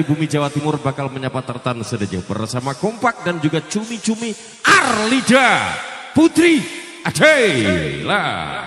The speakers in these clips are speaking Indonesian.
dari bumi Jawa Timur bakal menyapa tertan sedejauh bersama kompak dan juga cumi-cumi Arlida Putri Adela.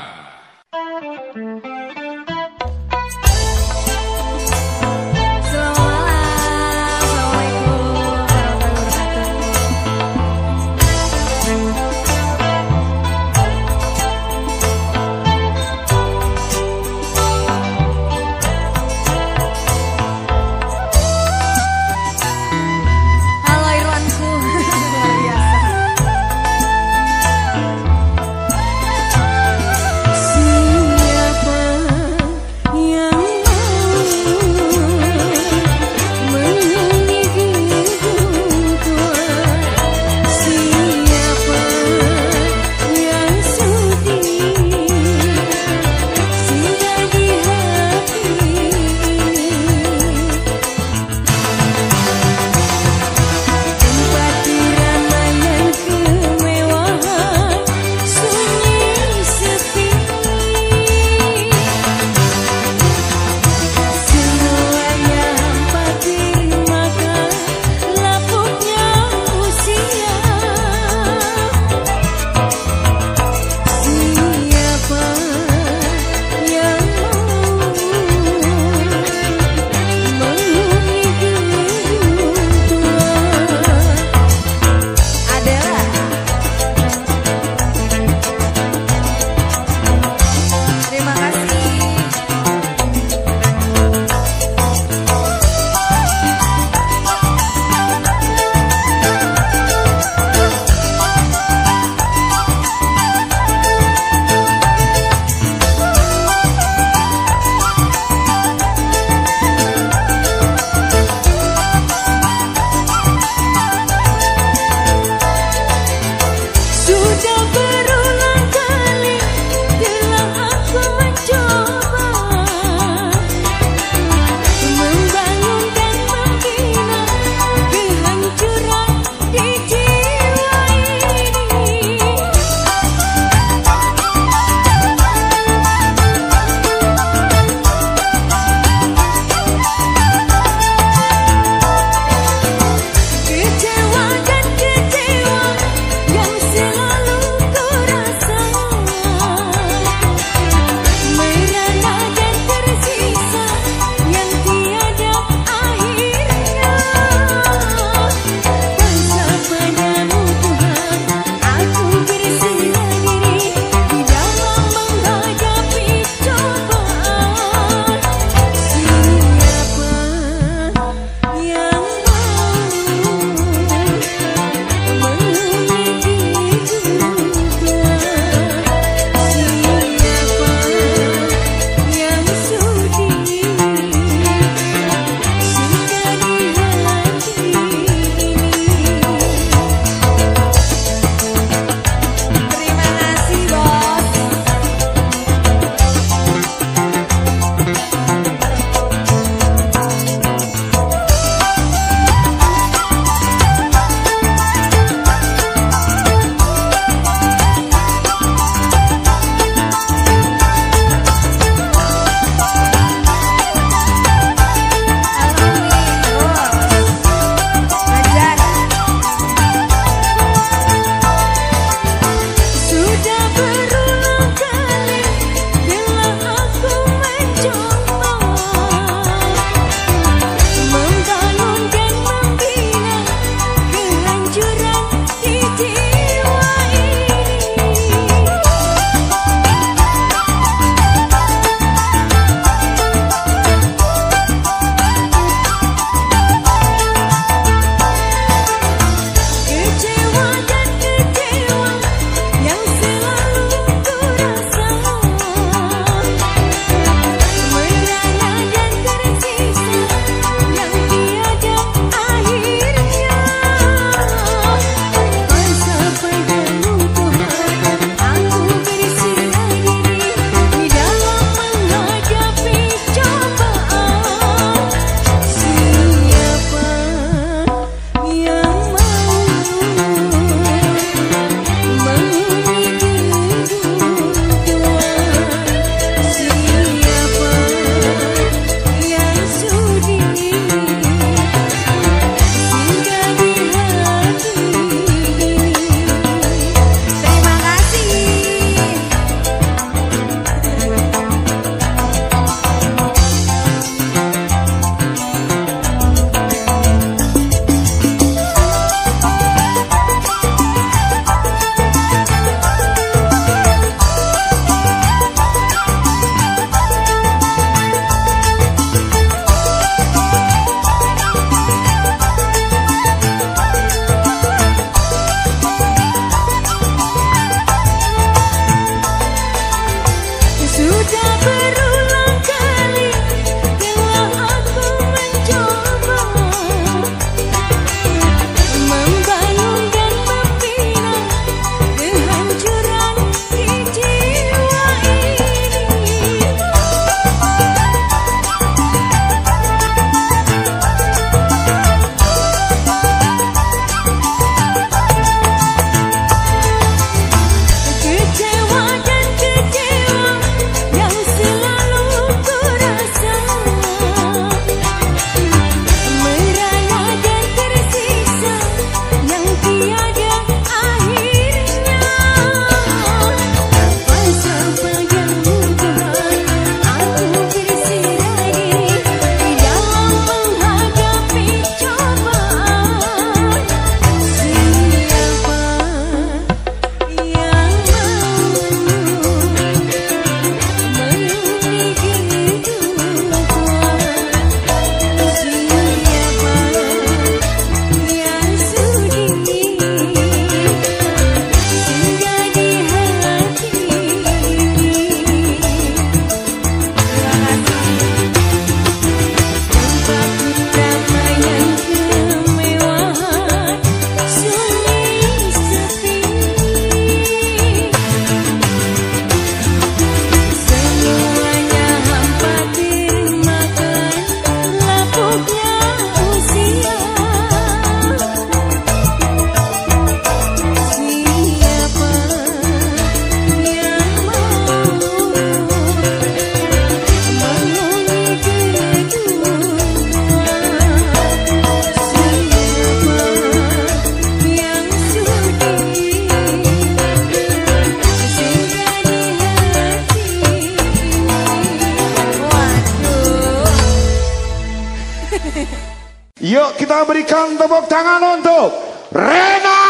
Kita berikan tepuk tangan untuk Rena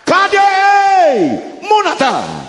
KDE Munata.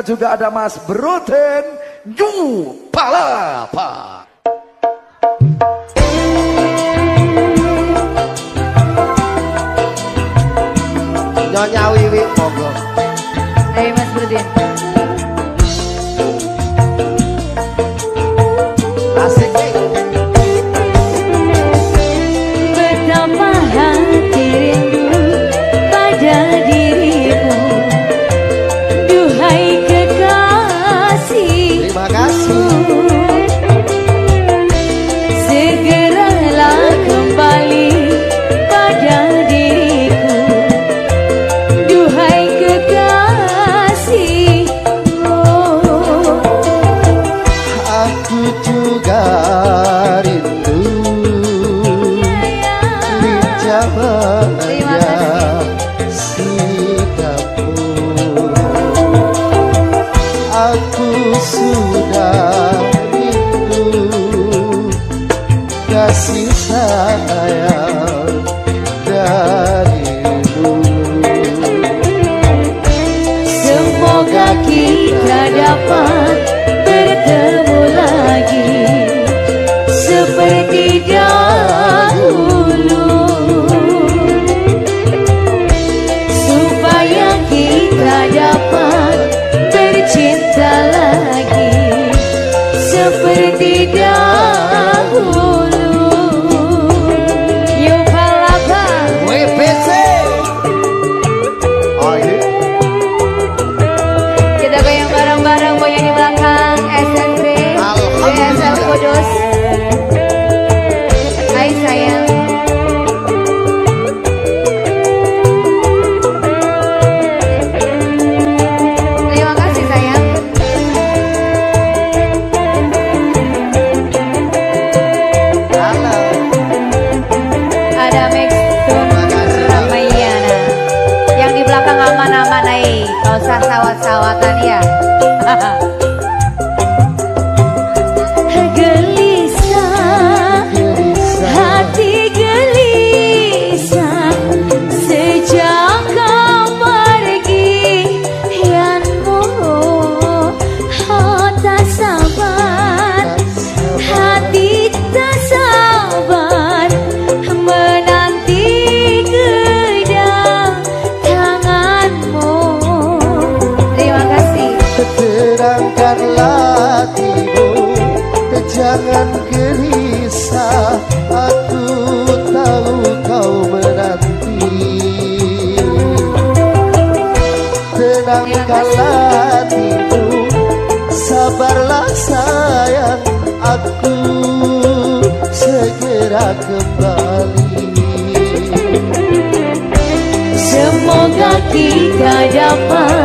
juga ada Mas Brute. aku segera kembali Semoga kita dapat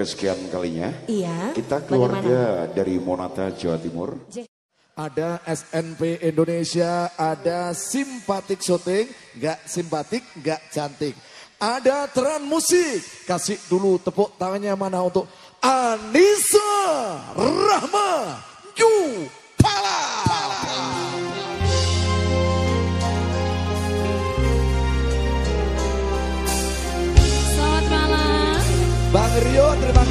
kesekian kalinya. Iya. Kita keluarga Bagaimana? dari Monata, Jawa Timur. J ada SNP Indonesia, ada simpatik syuting, gak simpatik, gak cantik. Ada teran musik, kasih dulu tepuk tangannya mana untuk Anissa Rahma Yupala. Pala. Bang Rio terima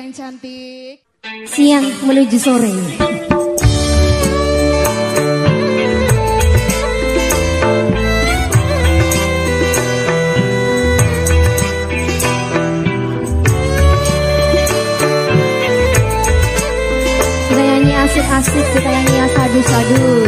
yang cantik. Siang menuju sore. Asik-asik, kita nyanyi sadu-sadu.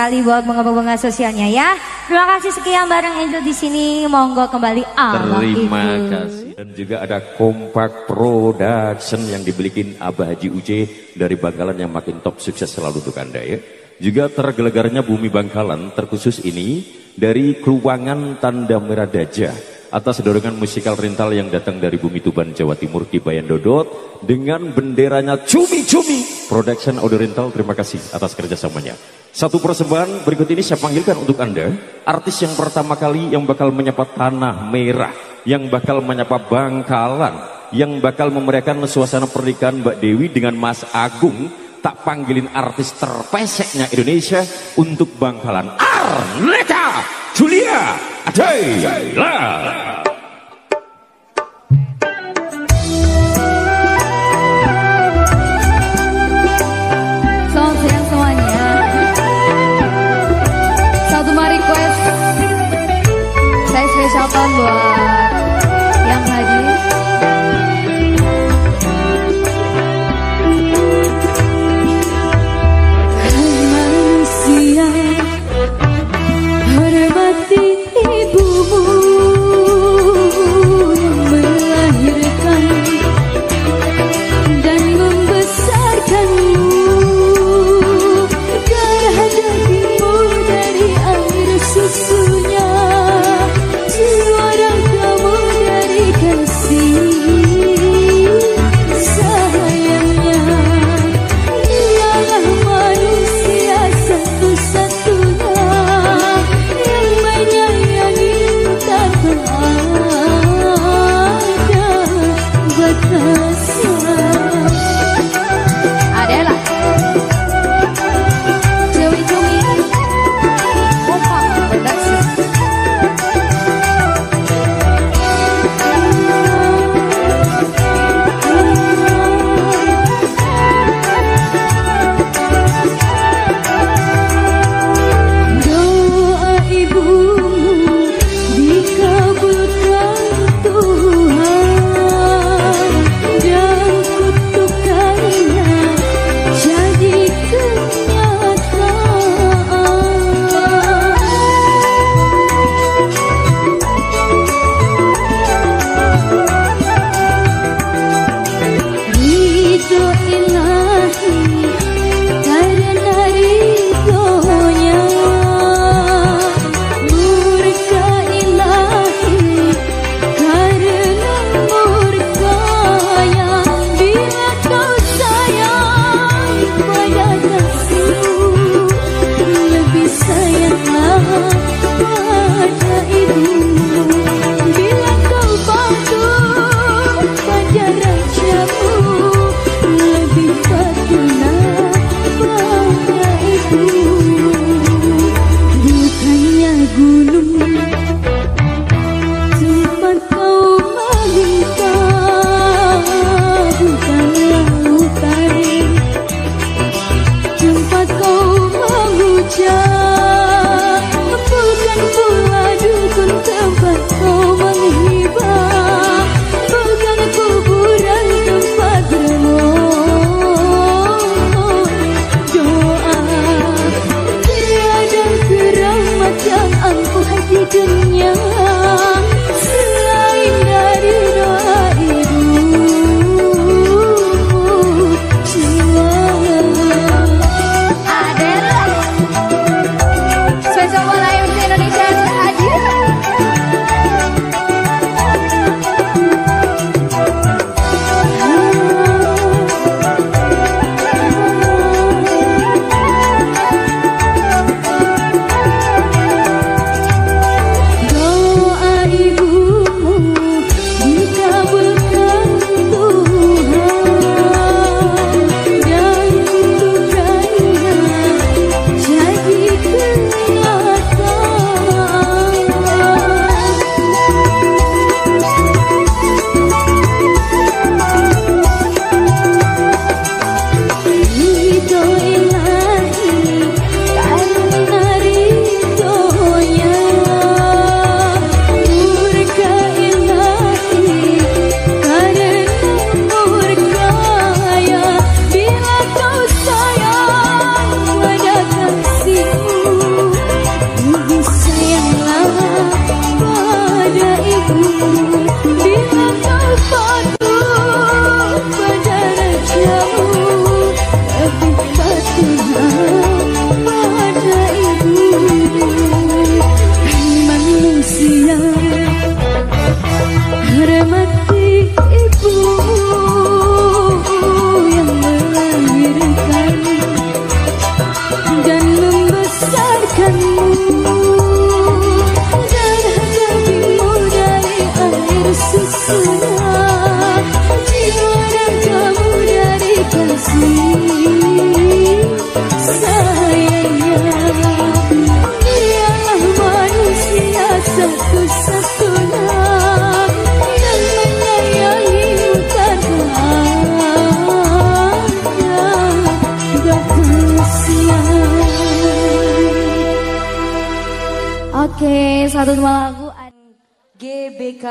Sekali buat bunga-bunga sosialnya ya. Terima kasih sekian bareng Angel di sini. Monggo kembali Allah Terima itu. kasih. Dan juga ada Kompak Production yang dibelikin Abah Haji Uce dari Bangkalan yang makin top sukses selalu untuk Anda ya. Juga tergelegarnya Bumi Bangkalan terkhusus ini dari Keruangan Tanda Merah Daja atas dorongan musikal rental yang datang dari Bumi Tuban Jawa Timur Kibayan Dodot dengan benderanya Cumi Cumi Production Audio Rental. Terima kasih atas kerjasamanya. Satu persembahan berikut ini saya panggilkan untuk anda. Artis yang pertama kali yang bakal menyapa tanah merah yang bakal menyapa Bangkalan yang bakal memeriahkan suasana pernikahan Mbak Dewi dengan Mas Agung. Tak panggilin artis terpeseknya Indonesia untuk Bangkalan. Arneta Julia Adela Selamat siang semuanya. Satu mari request. Saya spesial tahun buat yang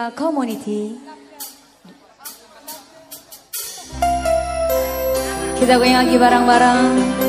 GBK Community. Kita goyang lagi bareng-bareng.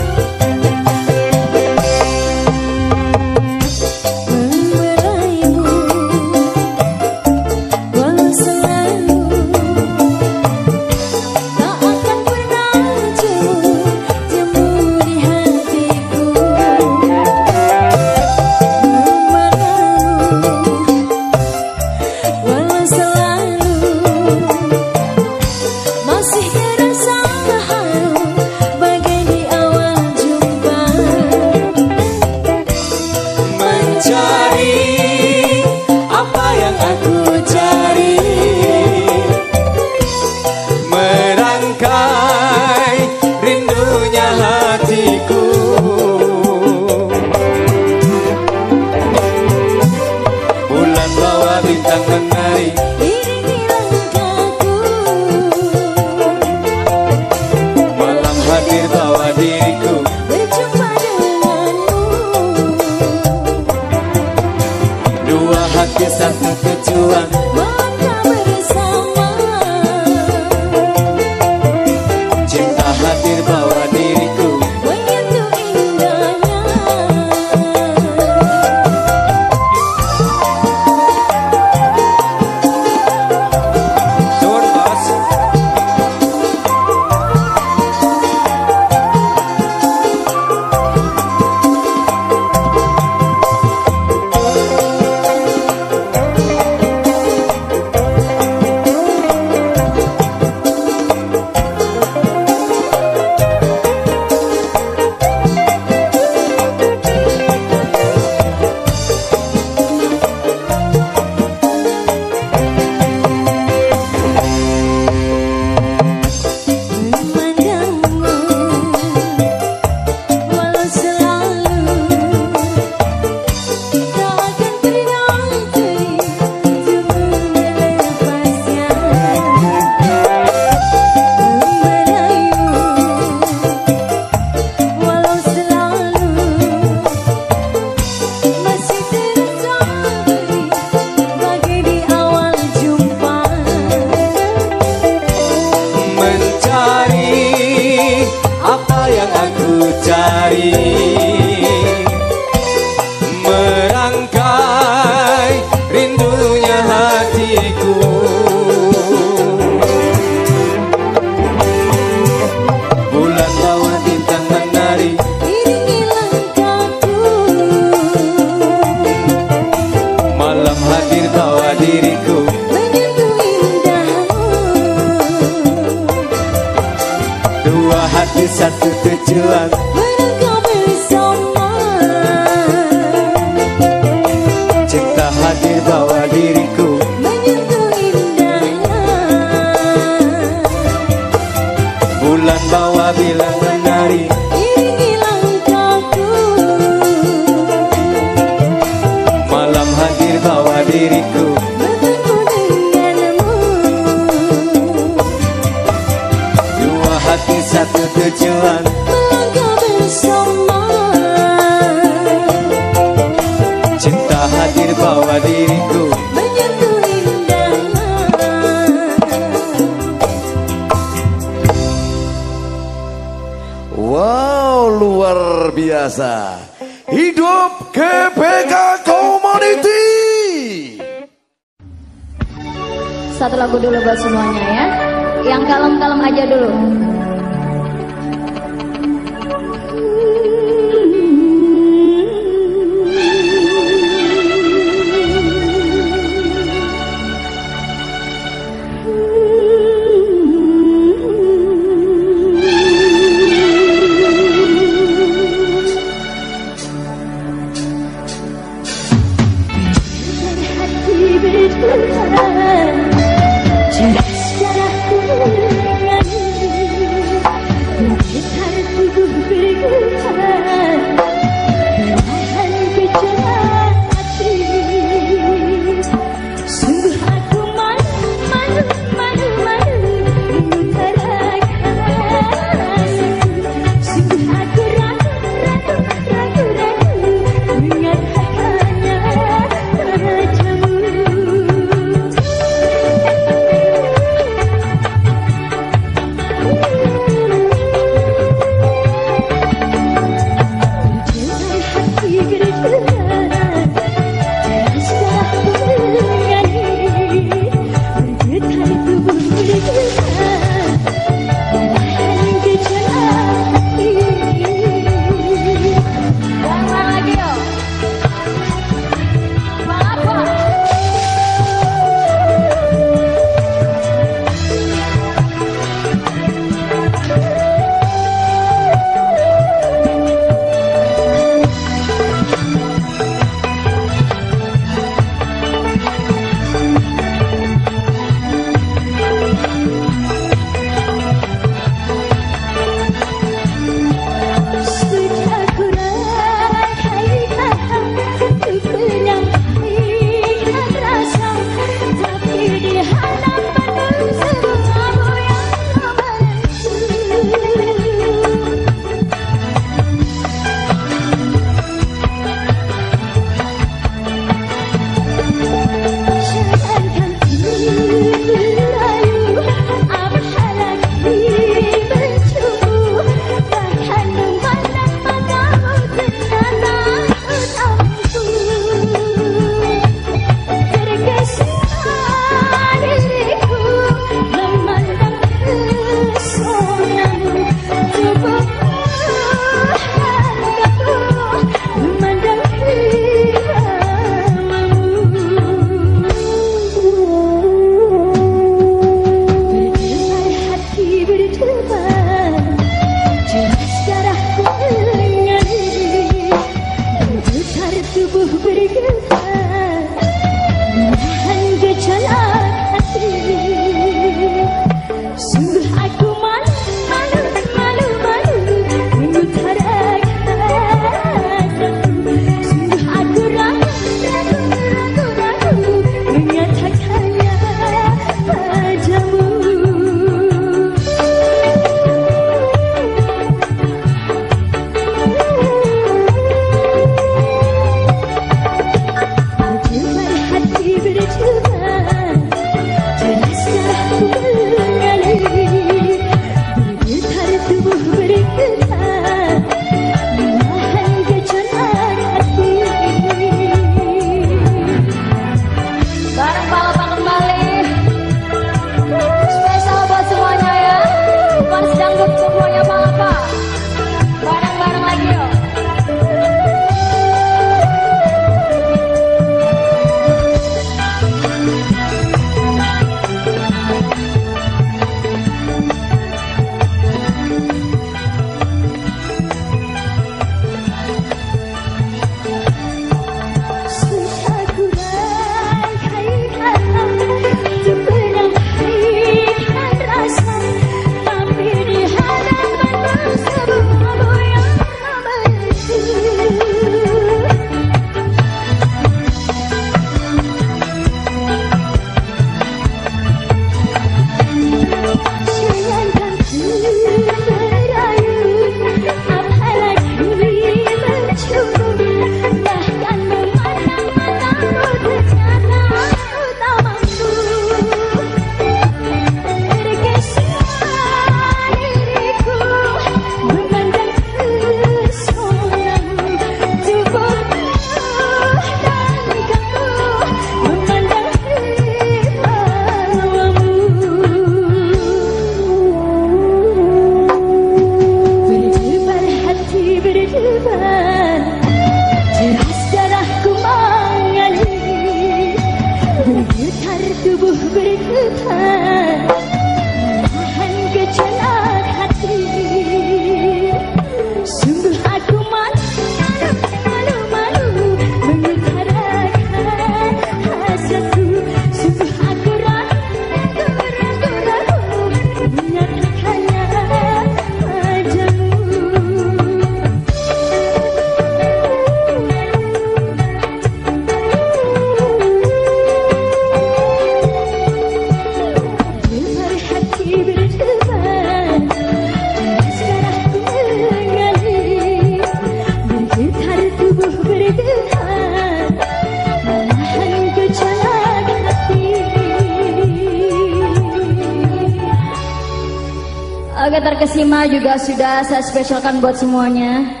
Juga sudah saya spesialkan buat semuanya.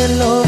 cielo.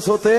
Sotelo.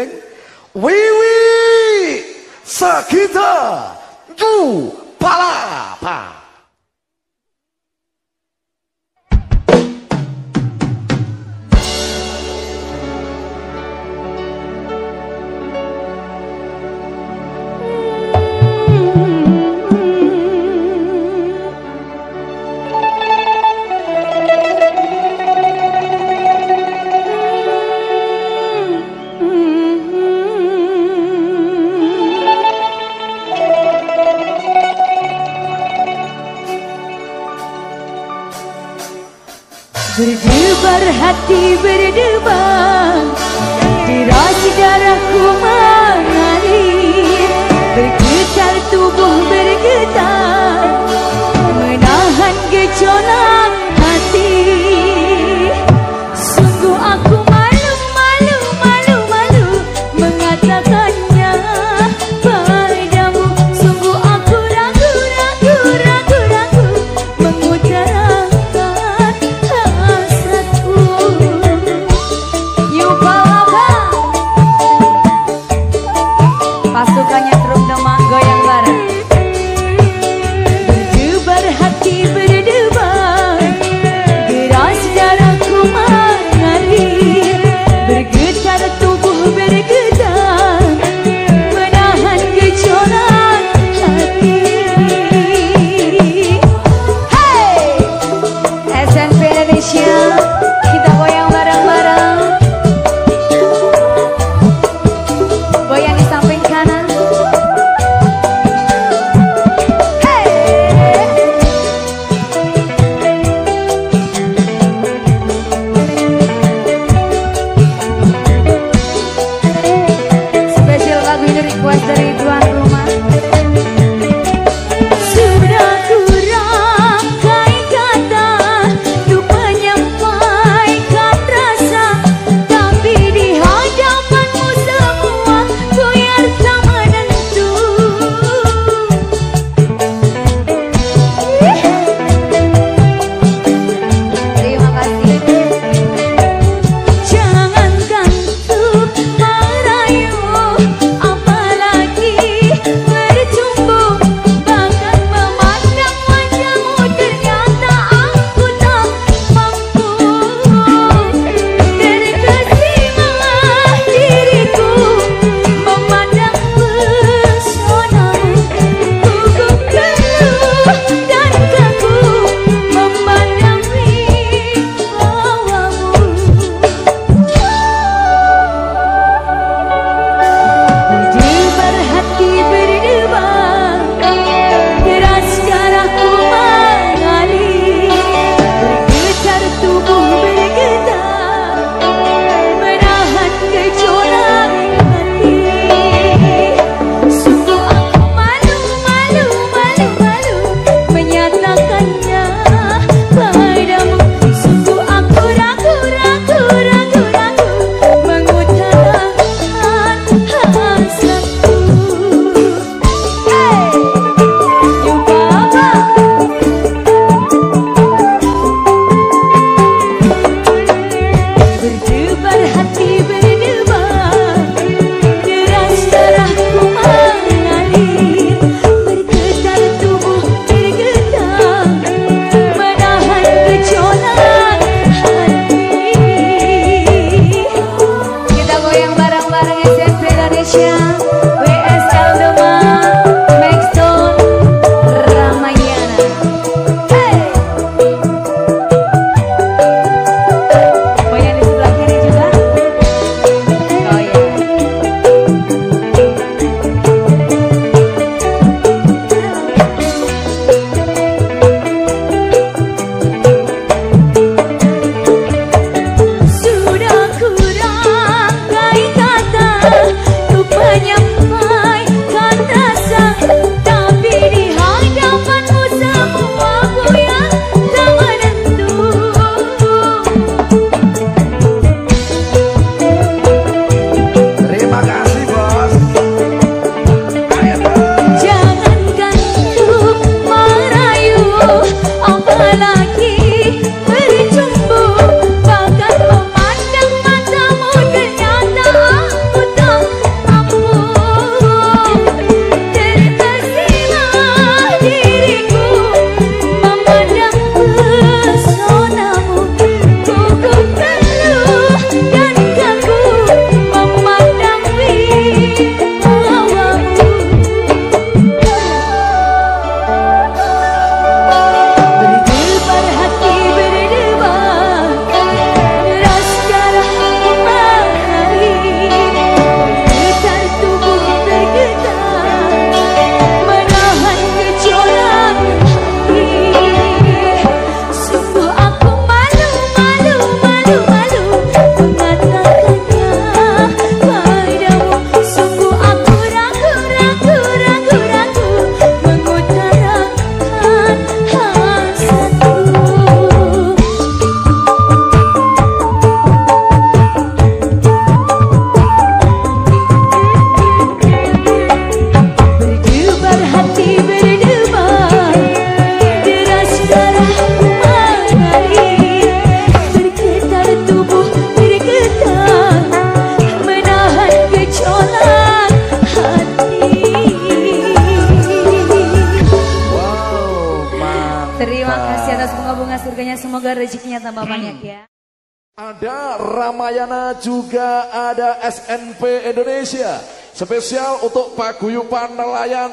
Indonesia. Spesial untuk paguyupan nelayan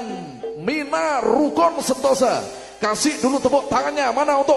Mina Rukon Sentosa. Kasih dulu tepuk tangannya. Mana untuk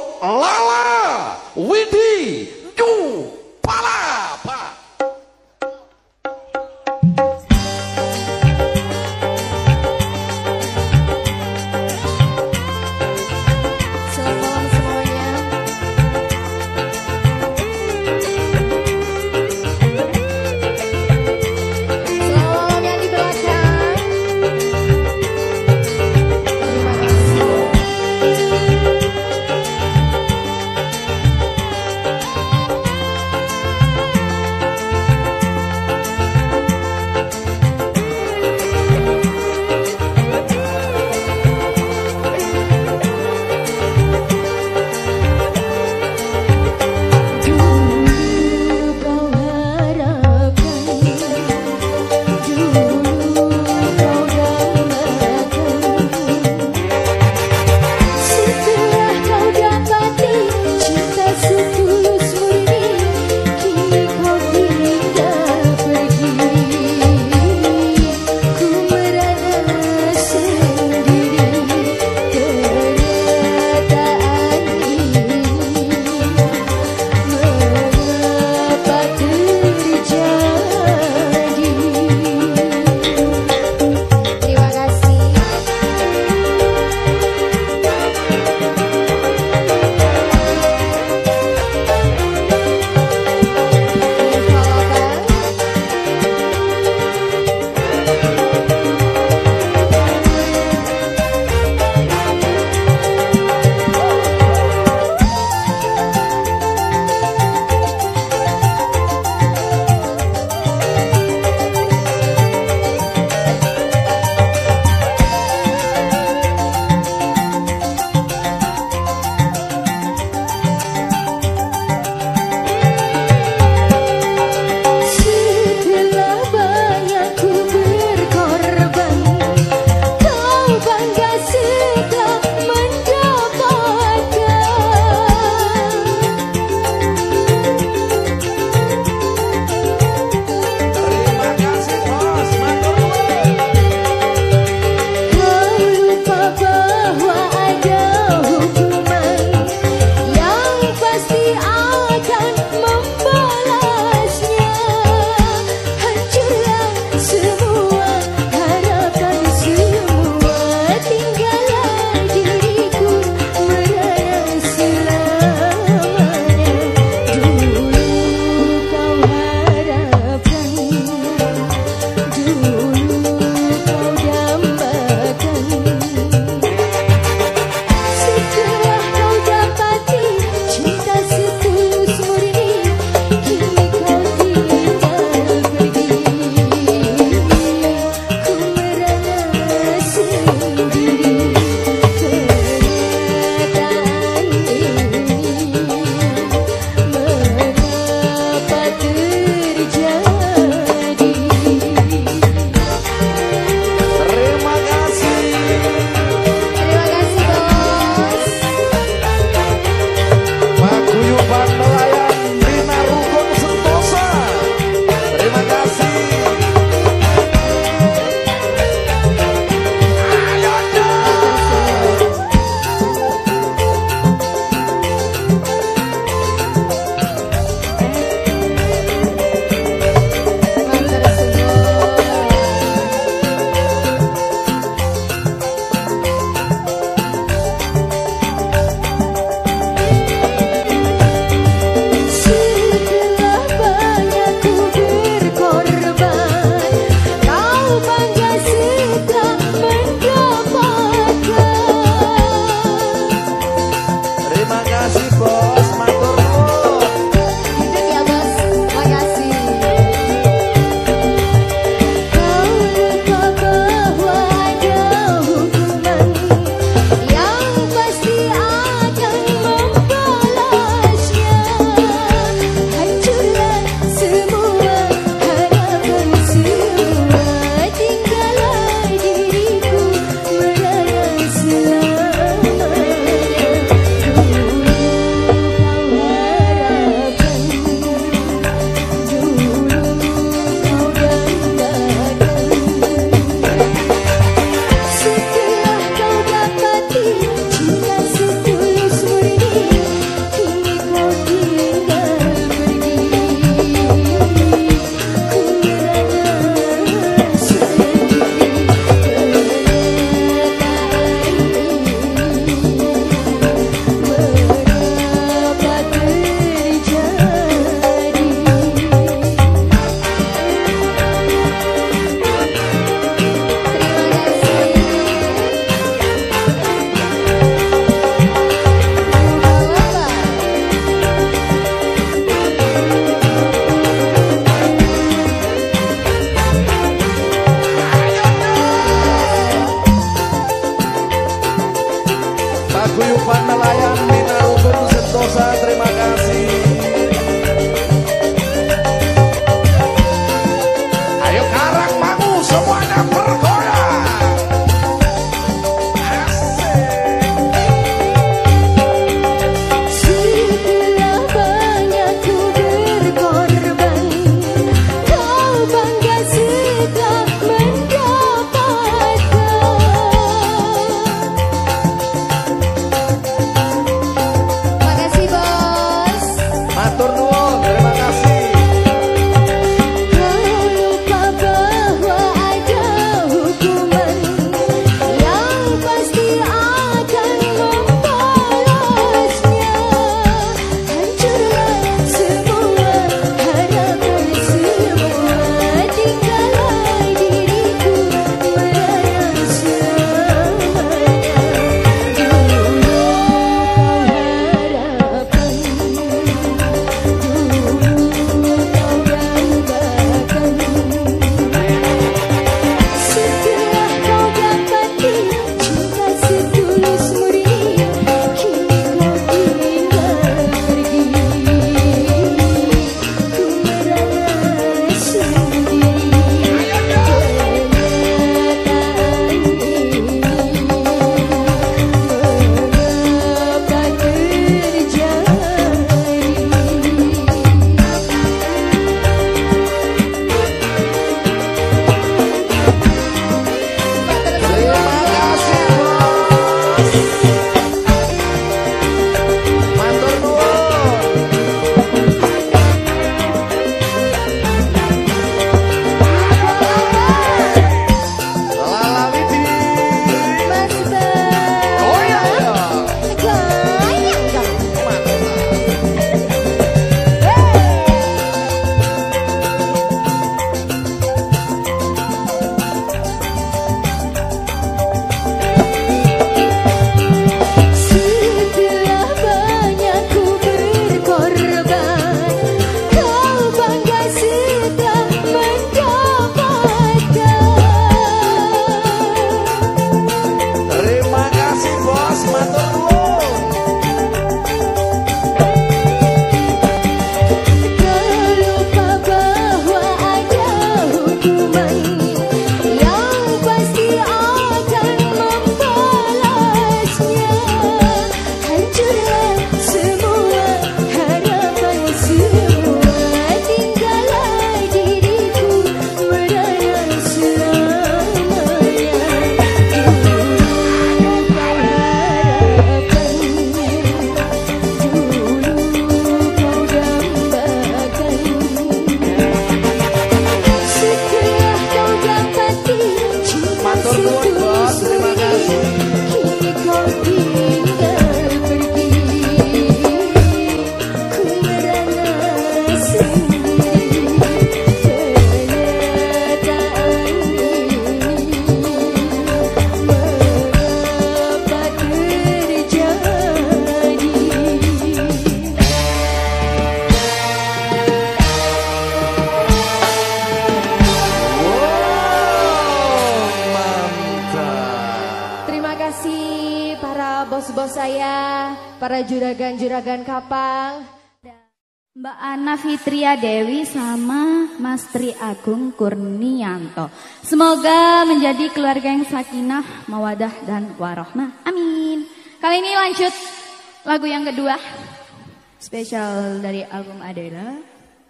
spesial dari album Adela.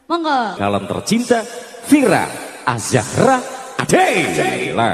Monggo. Kalam tercinta Vira Azahra Adela. Adela.